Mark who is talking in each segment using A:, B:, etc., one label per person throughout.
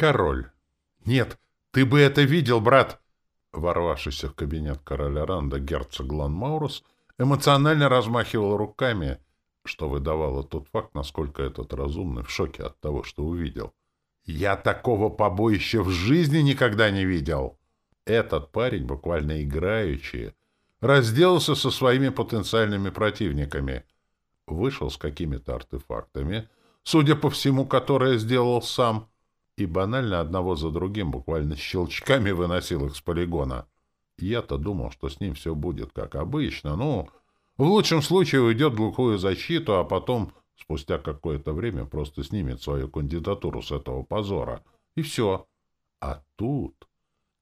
A: Король. Нет, ты бы это видел, брат! Ворвавшийся в кабинет короля Ранда герцог Ланмаурус эмоционально размахивал руками, что выдавало тот факт, насколько этот разумный в шоке от того, что увидел. «Я такого побоища в жизни никогда не видел!» Этот парень, буквально играючи, разделался со своими потенциальными противниками, вышел с какими-то артефактами, судя по всему, которые сделал сам, и банально одного за другим буквально щелчками выносил их с полигона. Я-то думал, что с ним все будет как обычно, ну, в лучшем случае уйдет в глухую защиту, а потом, спустя какое-то время, просто снимет свою кандидатуру с этого позора. И все. А тут...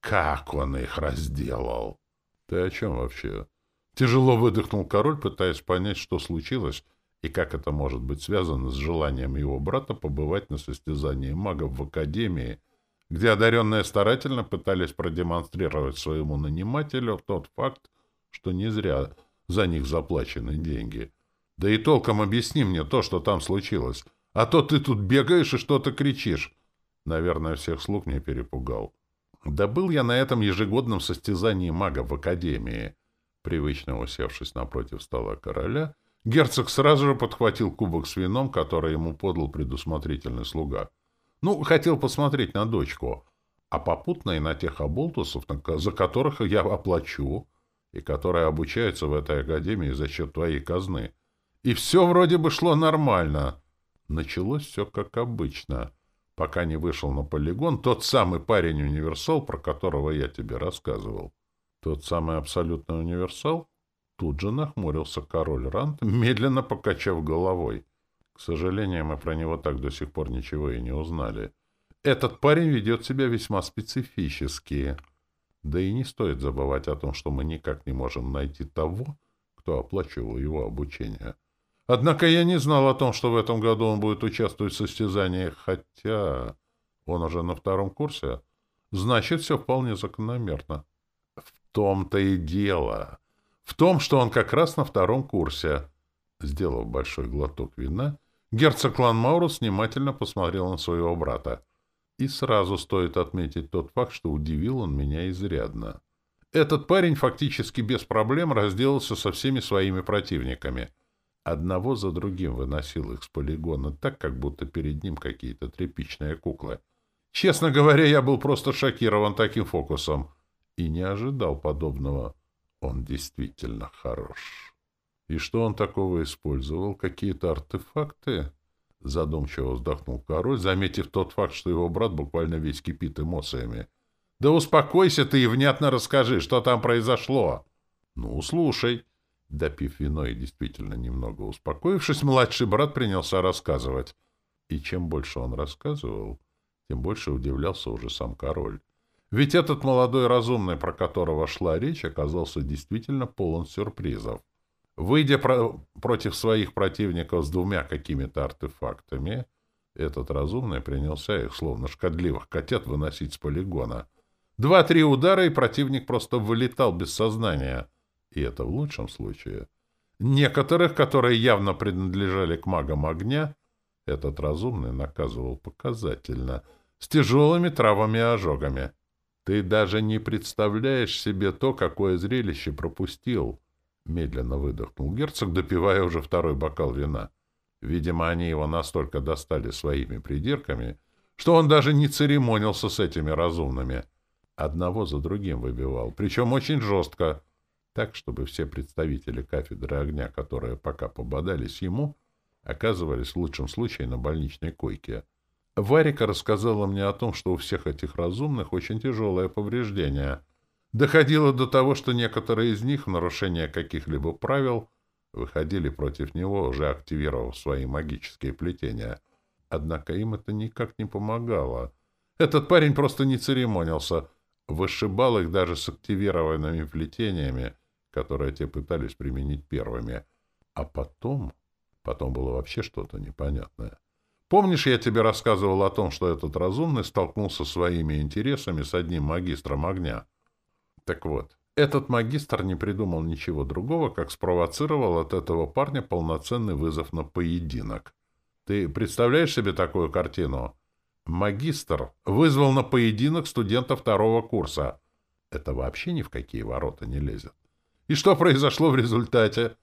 A: Как он их разделал! Ты о чем вообще? Тяжело выдохнул король, пытаясь понять, что случилось, и как это может быть связано с желанием его брата побывать на состязании магов в Академии, где одаренные старательно пытались продемонстрировать своему нанимателю тот факт, что не зря за них заплачены деньги. Да и толком объясни мне то, что там случилось. А то ты тут бегаешь и что-то кричишь. Наверное, всех слуг не перепугал. Да был я на этом ежегодном состязании магов в Академии. Привычно усевшись напротив стола короля, Герцог сразу же подхватил кубок с вином, который ему подал предусмотрительный слуга. Ну, хотел посмотреть на дочку, а попутно и на тех оболтусов, за которых я оплачу, и которые обучаются в этой академии за счет твоей казны. И все вроде бы шло нормально. Началось все как обычно, пока не вышел на полигон тот самый парень-универсал, про которого я тебе рассказывал. Тот самый абсолютный универсал? Тут же нахмурился король Рант, медленно покачав головой. К сожалению, мы про него так до сих пор ничего и не узнали. Этот парень ведет себя весьма специфически. Да и не стоит забывать о том, что мы никак не можем найти того, кто оплачивал его обучение. Однако я не знал о том, что в этом году он будет участвовать в состязаниях, хотя он уже на втором курсе. Значит, все вполне закономерно. В том-то и дело. В том, что он как раз на втором курсе. Сделав большой глоток вина, герцог Ланмаурус внимательно посмотрел на своего брата. И сразу стоит отметить тот факт, что удивил он меня изрядно. Этот парень фактически без проблем разделался со всеми своими противниками. Одного за другим выносил их с полигона так, как будто перед ним какие-то тряпичные куклы. Честно говоря, я был просто шокирован таким фокусом и не ожидал подобного. Он действительно хорош. И что он такого использовал? Какие-то артефакты? Задумчиво вздохнул король, заметив тот факт, что его брат буквально весь кипит эмоциями. Да успокойся ты и внятно расскажи, что там произошло. Ну, слушай. Допив вино и действительно немного успокоившись, младший брат принялся рассказывать. И чем больше он рассказывал, тем больше удивлялся уже сам король. Ведь этот молодой разумный, про которого шла речь, оказался действительно полон сюрпризов. Выйдя про против своих противников с двумя какими-то артефактами, этот разумный принялся их, словно шкодливых котят, выносить с полигона. Два-три удара, и противник просто вылетал без сознания. И это в лучшем случае. Некоторых, которые явно принадлежали к магам огня, этот разумный наказывал показательно, с тяжелыми травами и ожогами. Ты даже не представляешь себе то, какое зрелище пропустил. Медленно выдохнул герцог, допивая уже второй бокал вина. Видимо, они его настолько достали своими придирками, что он даже не церемонился с этими разумными. Одного за другим выбивал, причем очень жестко, так, чтобы все представители кафедры огня, которые пока пободались ему, оказывались в лучшем случае на больничной койке — Варика рассказала мне о том, что у всех этих разумных очень тяжелое повреждение. Доходило до того, что некоторые из них в нарушение каких-либо правил выходили против него, уже активировав свои магические плетения. Однако им это никак не помогало. Этот парень просто не церемонился, вышибал их даже с активированными плетениями, которые те пытались применить первыми. А потом... Потом было вообще что-то непонятное. Помнишь, я тебе рассказывал о том, что этот разумный столкнулся своими интересами с одним магистром огня? Так вот, этот магистр не придумал ничего другого, как спровоцировал от этого парня полноценный вызов на поединок. Ты представляешь себе такую картину? Магистр вызвал на поединок студента второго курса. Это вообще ни в какие ворота не лезет. И что произошло в результате?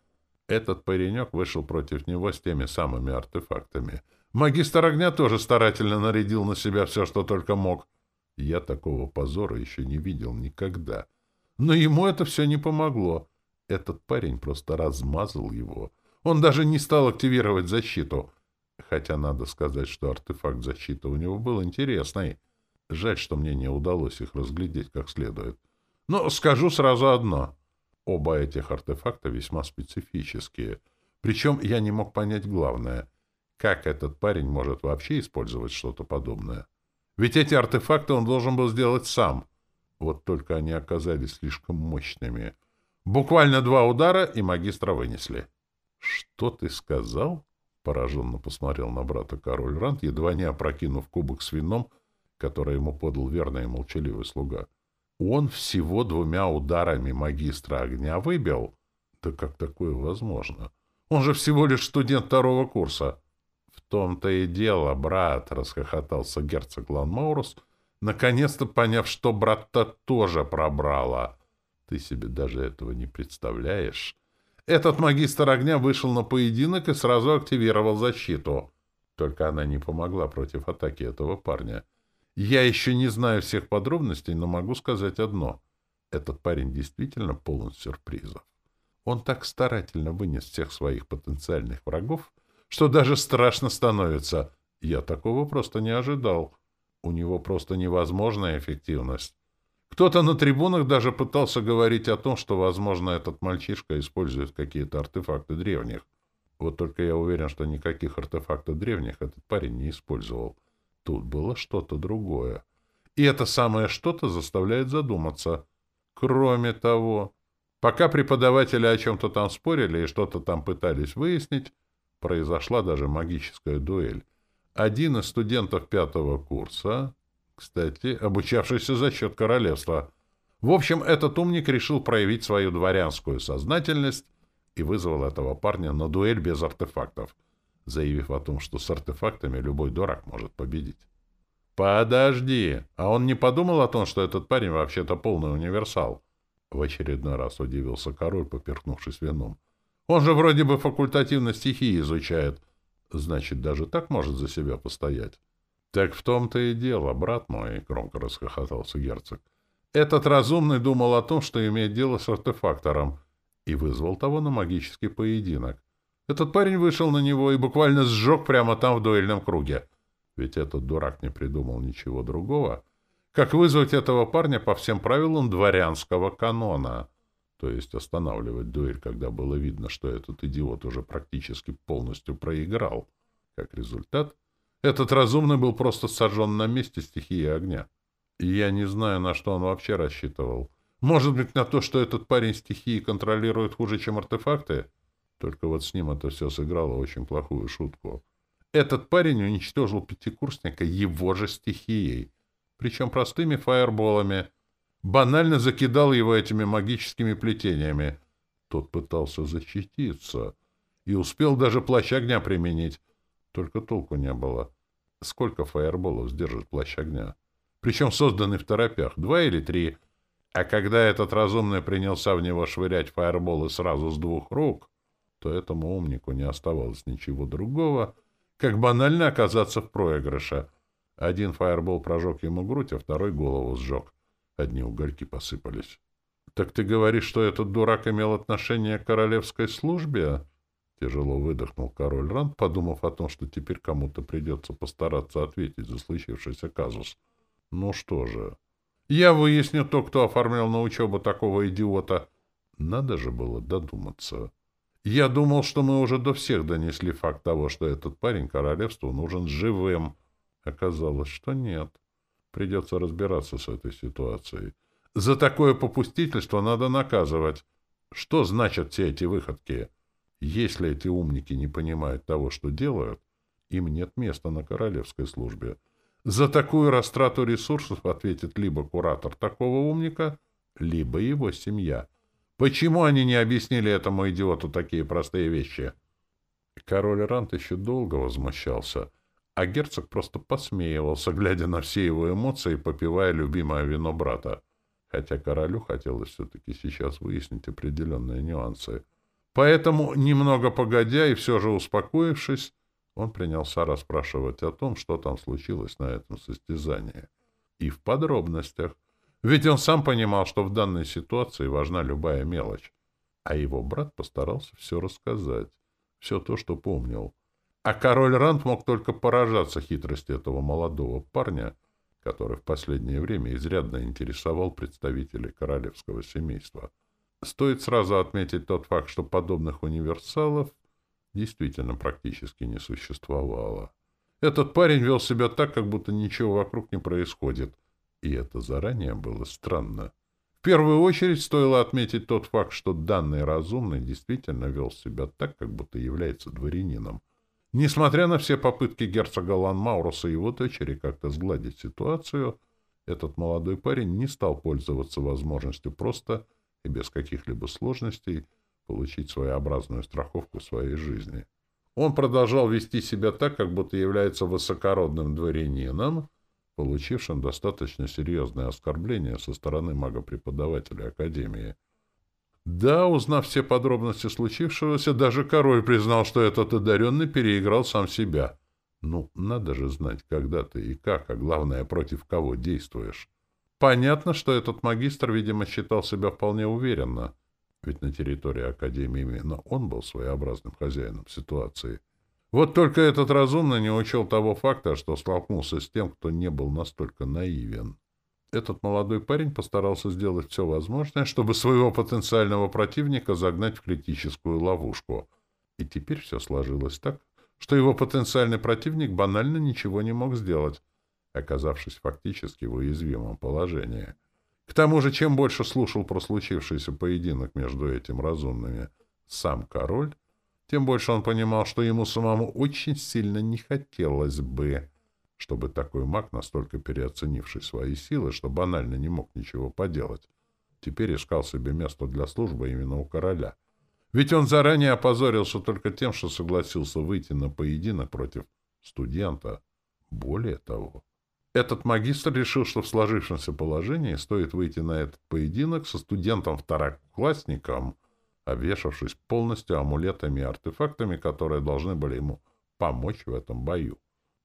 A: Этот паренек вышел против него с теми самыми артефактами. Магистр огня тоже старательно нарядил на себя все, что только мог. Я такого позора еще не видел никогда. Но ему это все не помогло. Этот парень просто размазал его. Он даже не стал активировать защиту. Хотя надо сказать, что артефакт защиты у него был интересный. Жаль, что мне не удалось их разглядеть как следует. Но скажу сразу одно. Оба этих артефакта весьма специфические. Причем я не мог понять главное. Как этот парень может вообще использовать что-то подобное? Ведь эти артефакты он должен был сделать сам. Вот только они оказались слишком мощными. Буквально два удара, и магистра вынесли. — Что ты сказал? — пораженно посмотрел на брата король Рант, едва не опрокинув кубок с вином, который ему подал верный и молчаливый слуга. Он всего двумя ударами магистра огня выбил? Да как такое возможно? Он же всего лишь студент второго курса. В том-то и дело, брат, — расхохотался герцог Ланмаурус, наконец-то поняв, что брат-то тоже пробрала. Ты себе даже этого не представляешь. Этот магистр огня вышел на поединок и сразу активировал защиту. Только она не помогла против атаки этого парня. Я еще не знаю всех подробностей, но могу сказать одно. Этот парень действительно полон сюрпризов. Он так старательно вынес всех своих потенциальных врагов, что даже страшно становится. Я такого просто не ожидал. У него просто невозможная эффективность. Кто-то на трибунах даже пытался говорить о том, что, возможно, этот мальчишка использует какие-то артефакты древних. Вот только я уверен, что никаких артефактов древних этот парень не использовал. Тут было что-то другое. И это самое что-то заставляет задуматься. Кроме того, пока преподаватели о чем-то там спорили и что-то там пытались выяснить, произошла даже магическая дуэль. Один из студентов пятого курса, кстати, обучавшийся за счет королевства, в общем, этот умник решил проявить свою дворянскую сознательность и вызвал этого парня на дуэль без артефактов заявив о том, что с артефактами любой дурак может победить. «Подожди! А он не подумал о том, что этот парень вообще-то полный универсал?» В очередной раз удивился король, поперхнувшись вином. «Он же вроде бы факультативно стихии изучает. Значит, даже так может за себя постоять?» «Так в том-то и дело, брат мой», — громко расхохотался герцог. «Этот разумный думал о том, что имеет дело с артефактором, и вызвал того на магический поединок. Этот парень вышел на него и буквально сжег прямо там в дуэльном круге. Ведь этот дурак не придумал ничего другого, как вызвать этого парня по всем правилам дворянского канона. То есть останавливать дуэль, когда было видно, что этот идиот уже практически полностью проиграл. Как результат, этот разумный был просто сожжен на месте стихии огня. И я не знаю, на что он вообще рассчитывал. Может быть, на то, что этот парень стихии контролирует хуже, чем артефакты? Только вот с ним это все сыграло очень плохую шутку. Этот парень уничтожил пятикурсника его же стихией, причем простыми фаерболами. Банально закидал его этими магическими плетениями. Тот пытался защититься и успел даже плащ огня применить. Только толку не было. Сколько фаерболов сдержит плащ огня? Причем созданный в торопях, два или три. А когда этот разумный принялся в него швырять фаерболы сразу с двух рук, то этому умнику не оставалось ничего другого, как банально оказаться в проигрыше. Один фаербол прожег ему грудь, а второй голову сжег. Одни угольки посыпались. — Так ты говоришь, что этот дурак имел отношение к королевской службе? Тяжело выдохнул король Ранд, подумав о том, что теперь кому-то придется постараться ответить за случившийся казус. Ну что же, я выясню то, кто оформлял на учебу такого идиота. Надо же было додуматься. Я думал, что мы уже до всех донесли факт того, что этот парень королевству нужен живым. Оказалось, что нет. Придется разбираться с этой ситуацией. За такое попустительство надо наказывать. Что значат все эти выходки? Если эти умники не понимают того, что делают, им нет места на королевской службе. За такую растрату ресурсов ответит либо куратор такого умника, либо его семья — Почему они не объяснили этому идиоту такие простые вещи? Король Рант еще долго возмущался, а герцог просто посмеивался, глядя на все его эмоции и попивая любимое вино брата. Хотя королю хотелось все-таки сейчас выяснить определенные нюансы. Поэтому, немного погодя и все же успокоившись, он принялся расспрашивать о том, что там случилось на этом состязании. И в подробностях. Ведь он сам понимал, что в данной ситуации важна любая мелочь. А его брат постарался все рассказать. Все то, что помнил. А король Ранд мог только поражаться хитрости этого молодого парня, который в последнее время изрядно интересовал представителей королевского семейства. Стоит сразу отметить тот факт, что подобных универсалов действительно практически не существовало. Этот парень вел себя так, как будто ничего вокруг не происходит, и это заранее было странно. В первую очередь стоило отметить тот факт, что данный разумный действительно вел себя так, как будто является дворянином — Несмотря на все попытки герцога Ланмауруса и его дочери как-то сгладить ситуацию, этот молодой парень не стал пользоваться возможностью просто и без каких-либо сложностей получить своеобразную страховку своей жизни. Он продолжал вести себя так, как будто является высокородным дворянином, получившим достаточно серьезное оскорбление со стороны мага-преподавателя Академии — да, узнав все подробности случившегося, даже король признал, что этот одаренный переиграл сам себя. Ну, надо же знать, когда ты и как, а главное, против кого действуешь. Понятно, что этот магистр, видимо, считал себя вполне уверенно, ведь на территории Академии именно он был своеобразным хозяином ситуации. Вот только этот разумно не учел того факта, что столкнулся с тем, кто не был настолько наивен. Этот молодой парень постарался сделать все возможное, чтобы своего потенциального противника загнать в критическую ловушку. И теперь все сложилось так, что его потенциальный противник банально ничего не мог сделать, оказавшись фактически в уязвимом положении. К тому же, чем больше слушал про случившийся поединок между этим разумными сам король, тем больше он понимал, что ему самому очень сильно не хотелось бы чтобы такой маг, настолько переоценивший свои силы, что банально не мог ничего поделать, теперь искал себе место для службы именно у короля. Ведь он заранее опозорился только тем, что согласился выйти на поединок против студента. Более того, этот магистр решил, что в сложившемся положении стоит выйти на этот поединок со студентом-второклассником, обвешавшись полностью амулетами и артефактами, которые должны были ему помочь в этом бою.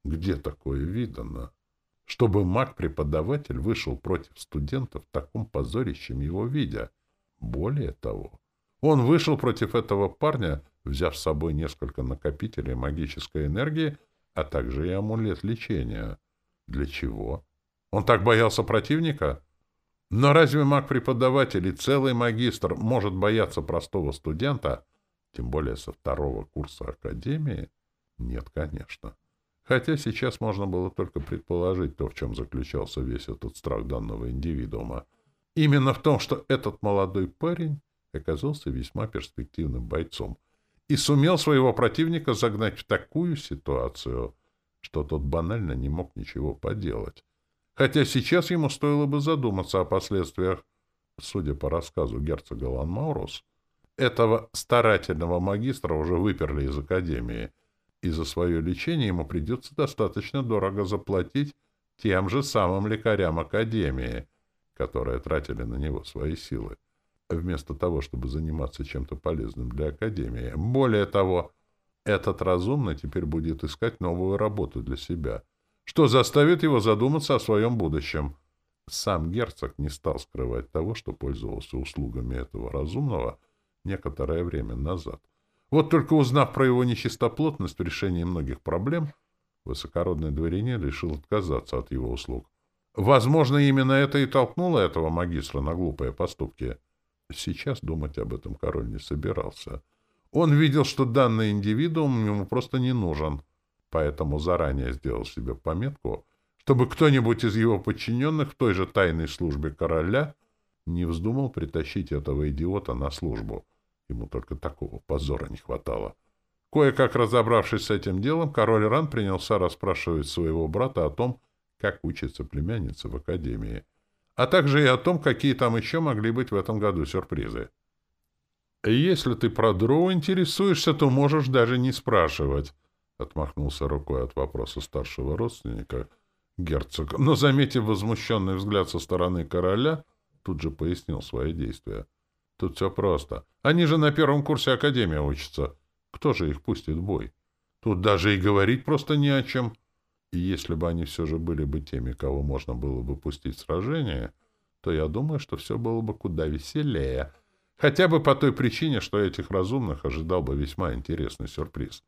A: Где такое видано? Чтобы маг-преподаватель вышел против студентов в таком позорищем его видя. Более того, он вышел против этого парня, взяв с собой несколько накопителей магической энергии, а также и амулет лечения. Для чего? Он так боялся противника? Но разве маг-преподаватель и целый магистр может бояться простого студента, тем более со второго курса Академии? Нет, конечно. Хотя сейчас можно было только предположить то, в чем заключался весь этот страх данного индивидуума. Именно в том, что этот молодой парень оказался весьма перспективным бойцом и сумел своего противника загнать в такую ситуацию, что тот банально не мог ничего поделать. Хотя сейчас ему стоило бы задуматься о последствиях. Судя по рассказу герцога Ланмаурус, этого старательного магистра уже выперли из академии — и за свое лечение ему придется достаточно дорого заплатить тем же самым лекарям Академии, которые тратили на него свои силы, вместо того, чтобы заниматься чем-то полезным для Академии. Более того, этот разумный теперь будет искать новую работу для себя, что заставит его задуматься о своем будущем. Сам герцог не стал скрывать того, что пользовался услугами этого разумного некоторое время назад. Вот только узнав про его нечистоплотность в решении многих проблем, высокородный дворянин решил отказаться от его услуг. Возможно, именно это и толкнуло этого магистра на глупые поступки. Сейчас думать об этом король не собирался. Он видел, что данный индивидуум ему просто не нужен, поэтому заранее сделал себе пометку, чтобы кто-нибудь из его подчиненных в той же тайной службе короля не вздумал притащить этого идиота на службу — Ему только такого позора не хватало. Кое-как разобравшись с этим делом, король Ран принялся расспрашивать своего брата о том, как учится племянница в академии, а также и о том, какие там еще могли быть в этом году сюрпризы. «Если ты про дроу интересуешься, то можешь даже не спрашивать», отмахнулся рукой от вопроса старшего родственника герцог, но, заметив возмущенный взгляд со стороны короля, тут же пояснил свои действия. Тут все просто. Они же на первом курсе Академии учатся. Кто же их пустит в бой? Тут даже и говорить просто не о чем. И если бы они все же были бы теми, кого можно было бы пустить в сражение, то я думаю, что все было бы куда веселее. Хотя бы по той причине, что этих разумных ожидал бы весьма интересный сюрприз.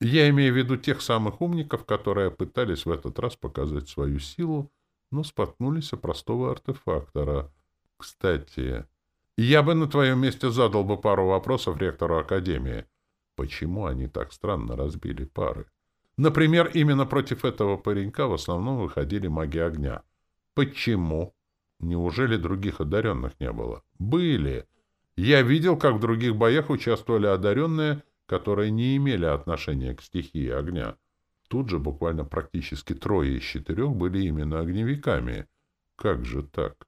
A: Я имею в виду тех самых умников, которые пытались в этот раз показать свою силу, но споткнулись о простого артефактора. Кстати, я бы на твоем месте задал бы пару вопросов ректору Академии. Почему они так странно разбили пары? Например, именно против этого паренька в основном выходили маги огня. Почему? Неужели других одаренных не было? Были. Я видел, как в других боях участвовали одаренные, которые не имели отношения к стихии огня. Тут же буквально практически трое из четырех были именно огневиками. Как же так?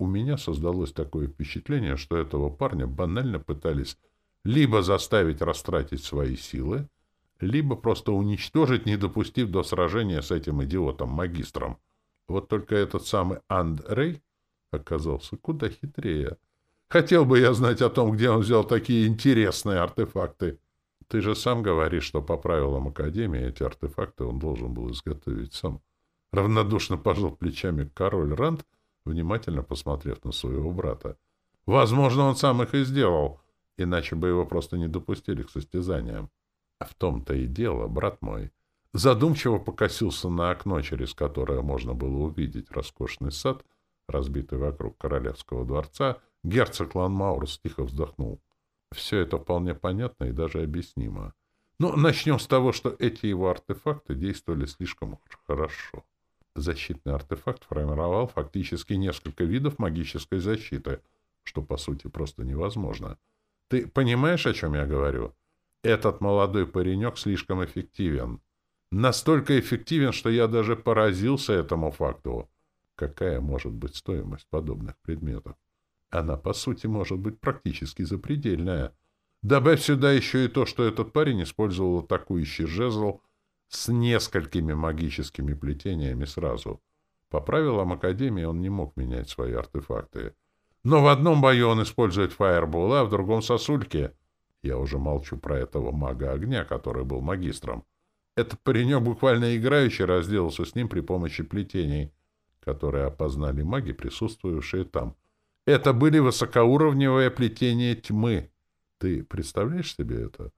A: У меня создалось такое впечатление, что этого парня банально пытались либо заставить растратить свои силы, либо просто уничтожить, не допустив до сражения с этим идиотом-магистром. Вот только этот самый Андрей оказался куда хитрее. Хотел бы я знать о том, где он взял такие интересные артефакты. Ты же сам говоришь, что по правилам Академии эти артефакты он должен был изготовить сам. Равнодушно пожал плечами король Ранд, внимательно посмотрев на своего брата. Возможно, он сам их и сделал, иначе бы его просто не допустили к состязаниям. А в том-то и дело, брат мой. Задумчиво покосился на окно, через которое можно было увидеть роскошный сад, разбитый вокруг королевского дворца, герцог Ланмаурс тихо вздохнул. Все это вполне понятно и даже объяснимо. Но начнем с того, что эти его артефакты действовали слишком хорошо. Защитный артефакт формировал фактически несколько видов магической защиты, что, по сути, просто невозможно. Ты понимаешь, о чем я говорю? Этот молодой паренек слишком эффективен. Настолько эффективен, что я даже поразился этому факту. Какая может быть стоимость подобных предметов? Она, по сути, может быть практически запредельная. Добавь сюда еще и то, что этот парень использовал атакующий жезл с несколькими магическими плетениями сразу. По правилам Академии он не мог менять свои артефакты. Но в одном бою он использует фаербол, а в другом — сосульки. Я уже молчу про этого мага огня, который был магистром. Этот паренек буквально играющий разделался с ним при помощи плетений, которые опознали маги, присутствующие там. Это были высокоуровневые плетения тьмы. Ты представляешь себе это?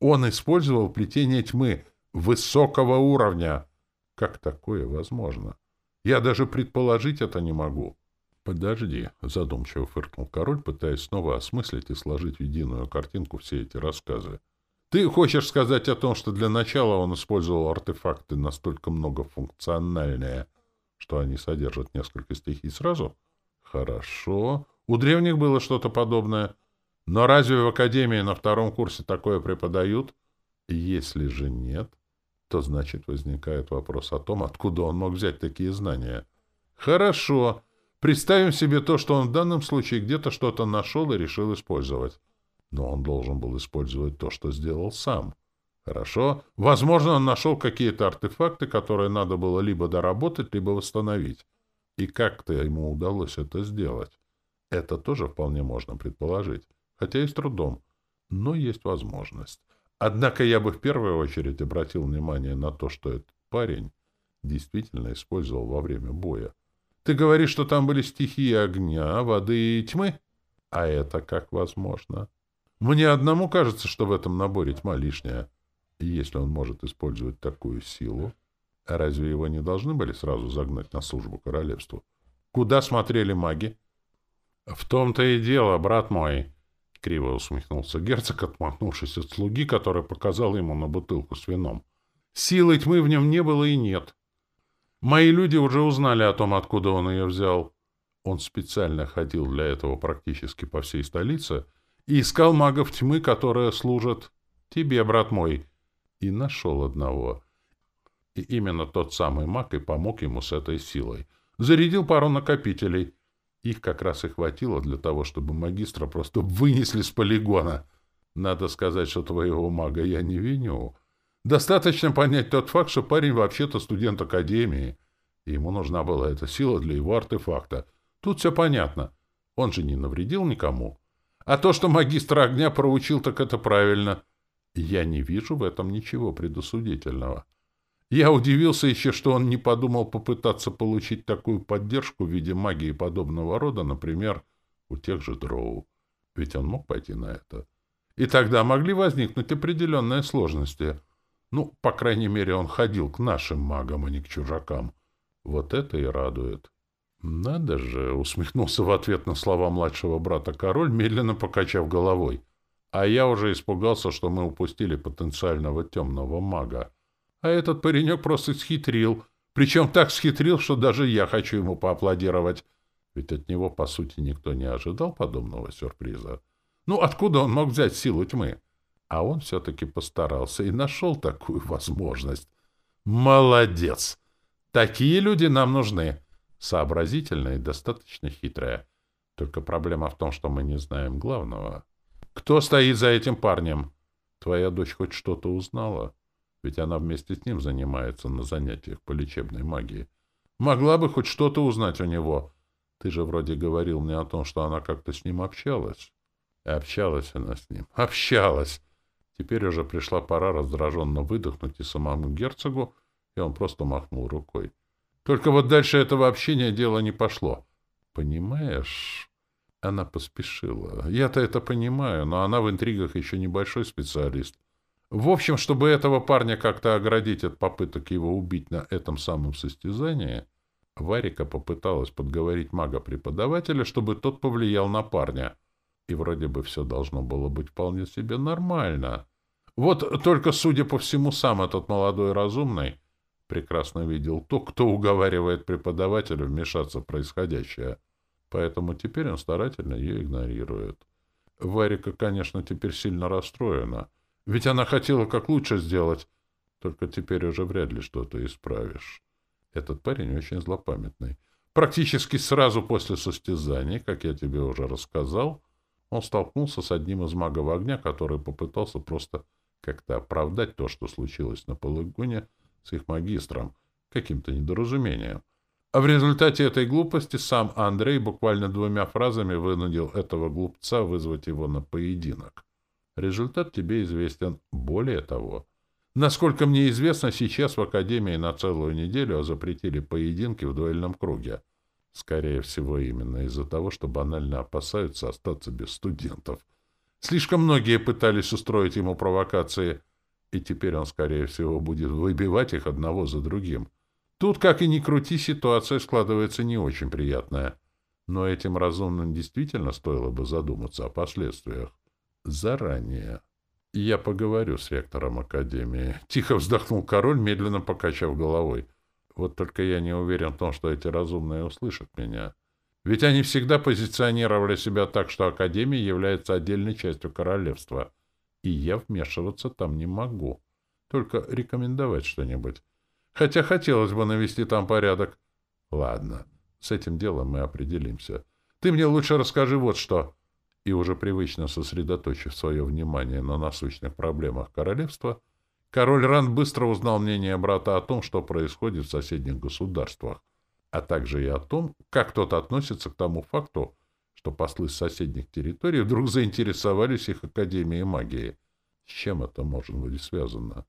A: Он использовал плетение тьмы высокого уровня. Как такое возможно? Я даже предположить это не могу. Подожди, задумчиво фыркнул король, пытаясь снова осмыслить и сложить в единую картинку все эти рассказы. Ты хочешь сказать о том, что для начала он использовал артефакты настолько многофункциональные, что они содержат несколько стихий сразу? Хорошо. У древних было что-то подобное. Но разве в академии на втором курсе такое преподают? Если же нет, то значит возникает вопрос о том, откуда он мог взять такие знания. Хорошо. Представим себе то, что он в данном случае где-то что-то нашел и решил использовать. Но он должен был использовать то, что сделал сам. Хорошо. Возможно, он нашел какие-то артефакты, которые надо было либо доработать, либо восстановить. И как-то ему удалось это сделать. Это тоже вполне можно предположить, хотя и с трудом. Но есть возможность. Однако я бы в первую очередь обратил внимание на то, что этот парень действительно использовал во время боя. Ты говоришь, что там были стихии огня, воды и тьмы? А это как возможно? Мне одному кажется, что в этом наборе тьма лишняя. И если он может использовать такую силу, Разве его не должны были сразу загнать на службу королевству? Куда смотрели маги? — В том-то и дело, брат мой, — криво усмехнулся герцог, отмахнувшись от слуги, который показал ему на бутылку с вином. Силы тьмы в нем не было и нет. Мои люди уже узнали о том, откуда он ее взял. Он специально ходил для этого практически по всей столице и искал магов тьмы, которые служат тебе, брат мой, и нашел одного — и именно тот самый маг и помог ему с этой силой. Зарядил пару накопителей. Их как раз и хватило для того, чтобы магистра просто вынесли с полигона. Надо сказать, что твоего мага я не виню. Достаточно понять тот факт, что парень вообще-то студент Академии, и ему нужна была эта сила для его артефакта. Тут все понятно. Он же не навредил никому. А то, что магистр огня проучил, так это правильно. Я не вижу в этом ничего предосудительного. Я удивился еще, что он не подумал попытаться получить такую поддержку в виде магии подобного рода, например, у тех же дроу. Ведь он мог пойти на это. И тогда могли возникнуть определенные сложности. Ну, по крайней мере, он ходил к нашим магам, а не к чужакам. Вот это и радует. «Надо же!» — усмехнулся в ответ на слова младшего брата король, медленно покачав головой. «А я уже испугался, что мы упустили потенциального темного мага. А этот паренек просто схитрил. Причем так схитрил, что даже я хочу ему поаплодировать. Ведь от него, по сути, никто не ожидал подобного сюрприза. Ну, откуда он мог взять силу тьмы? А он все-таки постарался и нашел такую возможность. Молодец! Такие люди нам нужны!» сообразительная и достаточно хитрая. Только проблема в том, что мы не знаем главного. Кто стоит за этим парнем? Твоя дочь хоть что-то узнала? Ведь она вместе с ним занимается на занятиях по лечебной магии. Могла бы хоть что-то узнать у него. Ты же вроде говорил мне о том, что она как-то с ним общалась. И общалась она с ним. Общалась! Теперь уже пришла пора раздраженно выдохнуть и самому герцогу, и он просто махнул рукой. Только вот дальше этого общения дело не пошло. Понимаешь? Она поспешила. Я-то это понимаю, но она в интригах еще небольшой специалист. В общем, чтобы этого парня как-то оградить от попыток его убить на этом самом состязании, Варика попыталась подговорить мага-преподавателя, чтобы тот повлиял на парня. И вроде бы все должно было быть вполне себе нормально. Вот только, судя по всему, сам этот молодой разумный прекрасно видел то, кто уговаривает преподавателя вмешаться в происходящее. Поэтому теперь он старательно ее игнорирует. Варика, конечно, теперь сильно расстроена. Ведь она хотела как лучше сделать. Только теперь уже вряд ли что-то исправишь. Этот парень очень злопамятный. Практически сразу после состязаний, как я тебе уже рассказал, он столкнулся с одним из магов огня, который попытался просто как-то оправдать то, что случилось на полигоне, с их магистром, каким-то недоразумением. А в результате этой глупости сам Андрей буквально двумя фразами вынудил этого глупца вызвать его на поединок. Результат тебе известен. Более того, насколько мне известно, сейчас в Академии на целую неделю запретили поединки в дуэльном круге. Скорее всего, именно из-за того, что банально опасаются остаться без студентов. Слишком многие пытались устроить ему провокации — и теперь он, скорее всего, будет выбивать их одного за другим. Тут, как и ни крути, ситуация складывается не очень приятная. Но этим разумным действительно стоило бы задуматься о последствиях. Заранее. Я поговорю с ректором Академии. Тихо вздохнул король, медленно покачав головой. Вот только я не уверен в том, что эти разумные услышат меня. Ведь они всегда позиционировали себя так, что Академия является отдельной частью королевства — и я вмешиваться там не могу. Только рекомендовать что-нибудь. Хотя хотелось бы навести там порядок. Ладно, с этим делом мы определимся. Ты мне лучше расскажи вот что. И уже привычно сосредоточив свое внимание на насущных проблемах королевства, король Ран быстро узнал мнение брата о том, что происходит в соседних государствах, а также и о том, как тот относится к тому факту, что послы с соседних территорий вдруг заинтересовались их Академией магии. С чем это может быть связано?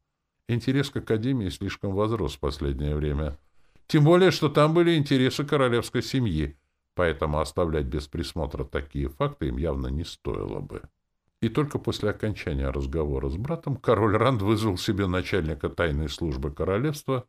A: Интерес к Академии слишком возрос в последнее время. Тем более, что там были интересы королевской семьи, поэтому оставлять без присмотра такие факты им явно не стоило бы. И только после окончания разговора с братом король Ранд вызвал себе начальника тайной службы королевства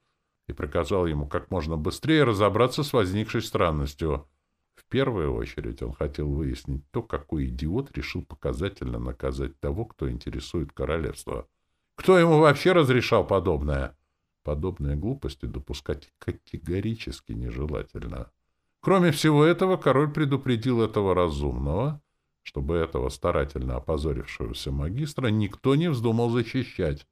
A: и приказал ему как можно быстрее разобраться с возникшей странностью — в первую очередь он хотел выяснить то, какой идиот решил показательно наказать того, кто интересует королевство. Кто ему вообще разрешал подобное? Подобные глупости допускать категорически нежелательно. Кроме всего этого, король предупредил этого разумного, чтобы этого старательно опозорившегося магистра никто не вздумал защищать,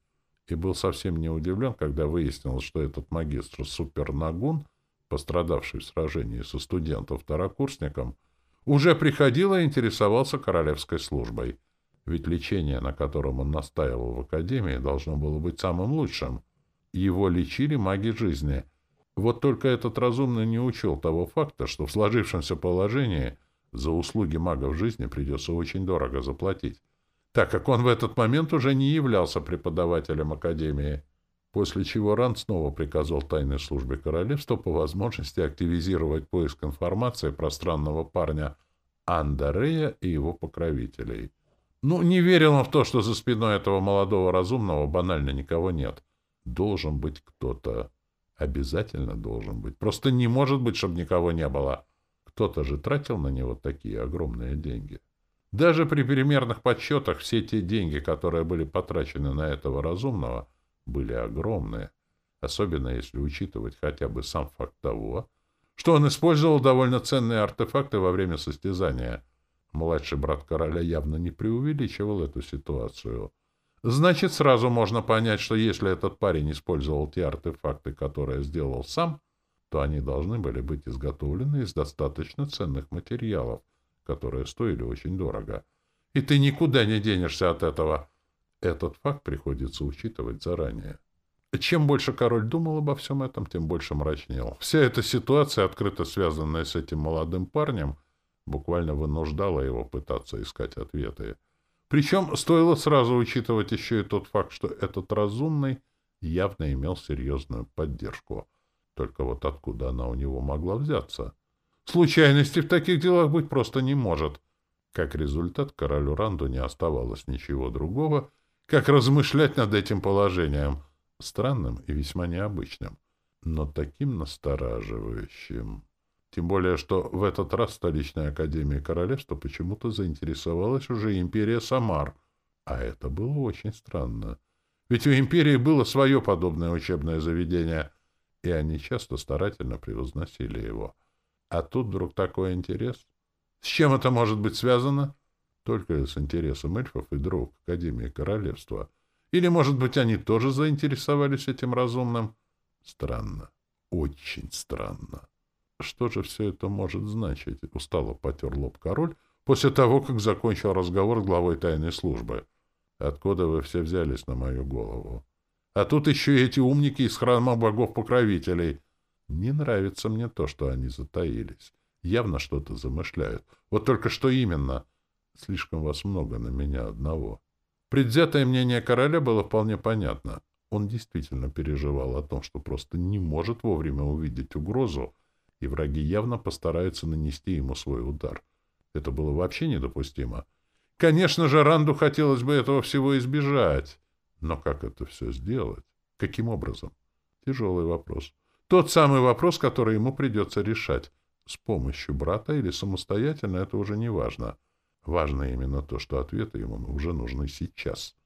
A: и был совсем не удивлен, когда выяснилось, что этот магистр Супернагун пострадавший в сражении со студентом-второкурсником, уже приходил и интересовался королевской службой. Ведь лечение, на котором он настаивал в Академии, должно было быть самым лучшим. Его лечили маги жизни. Вот только этот разумный не учел того факта, что в сложившемся положении за услуги магов жизни придется очень дорого заплатить, так как он в этот момент уже не являлся преподавателем Академии. После чего Ранд снова приказал тайной службе королевства по возможности активизировать поиск информации про странного парня Андерея и его покровителей. Ну, не верил он в то, что за спиной этого молодого разумного банально никого нет. Должен быть кто-то. Обязательно должен быть. Просто не может быть, чтобы никого не было. Кто-то же тратил на него такие огромные деньги. Даже при перемерных подсчетах все те деньги, которые были потрачены на этого разумного, были огромные. Особенно если учитывать хотя бы сам факт того, что он использовал довольно ценные артефакты во время состязания. Младший брат короля явно не преувеличивал эту ситуацию. Значит, сразу можно понять, что если этот парень использовал те артефакты, которые сделал сам, то они должны были быть изготовлены из достаточно ценных материалов, которые стоили очень дорого. И ты никуда не денешься от этого. Этот факт приходится учитывать заранее. Чем больше король думал обо всем этом, тем больше мрачнел. Вся эта ситуация, открыто связанная с этим молодым парнем, буквально вынуждала его пытаться искать ответы. Причем стоило сразу учитывать еще и тот факт, что этот разумный явно имел серьезную поддержку. Только вот откуда она у него могла взяться? Случайности в таких делах быть просто не может. Как результат, королю Ранду не оставалось ничего другого, как размышлять над этим положением, странным и весьма необычным, но таким настораживающим. Тем более, что в этот раз столичная академия королевства почему-то заинтересовалась уже империя Самар. А это было очень странно. Ведь у империи было свое подобное учебное заведение, и они часто старательно превозносили его. А тут вдруг такой интерес. С чем это может быть связано? Только с интересом эльфов и друг Академии Королевства. Или, может быть, они тоже заинтересовались этим разумным? Странно. Очень странно. Что же все это может значить? Устало потер лоб король после того, как закончил разговор с главой тайной службы. Откуда вы все взялись на мою голову? А тут еще и эти умники из храма богов-покровителей. Не нравится мне то, что они затаились. Явно что-то замышляют. Вот только что именно? Слишком вас много на меня одного. Предвзятое мнение короля было вполне понятно. Он действительно переживал о том, что просто не может вовремя увидеть угрозу, и враги явно постараются нанести ему свой удар. Это было вообще недопустимо. Конечно же, Ранду хотелось бы этого всего избежать. Но как это все сделать? Каким образом? Тяжелый вопрос. Тот самый вопрос, который ему придется решать. С помощью брата или самостоятельно, это уже не важно. Важно именно то, что ответы ему уже нужны сейчас.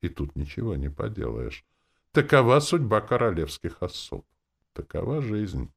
A: И тут ничего не поделаешь. Такова судьба королевских особ. Такова жизнь.